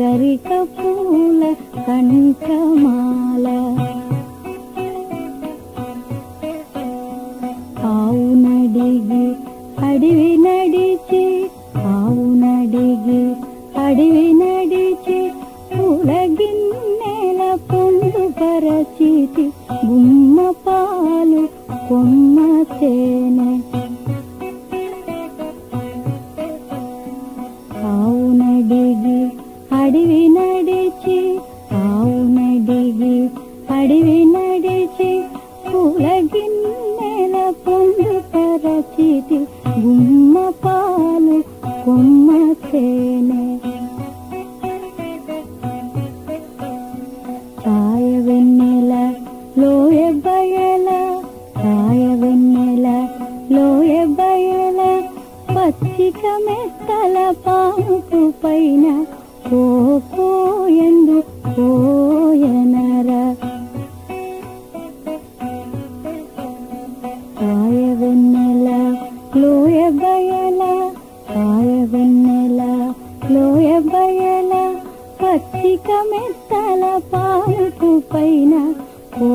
గరిక పూల కంఠమాల. ఆవు నడిగి అడివి నడిచి ఆవు నడిగి అడివి నడిచి పూల గిన్నెల పొందు పరచితి గుమ్మ అడివి నడిచి ఆవు నడిగి అడివి నడిచి పూల గిన్నెల పొందు తరచితి గుమ్మ పాలు కొమ్మ తేనె. ఛాయ వెన్నెల లోయ బయల ఛాయ వెన్నెల లోయ బయల పచ్చిక మెత్తల పాకు పైన ఓ పోయందు పోయనర. ఛాయ వెన్నెల లోయ బయల ఛాయ వెన్నెల లోయ బయల పచ్చిక మెత్తల పాలకు పైన ఓ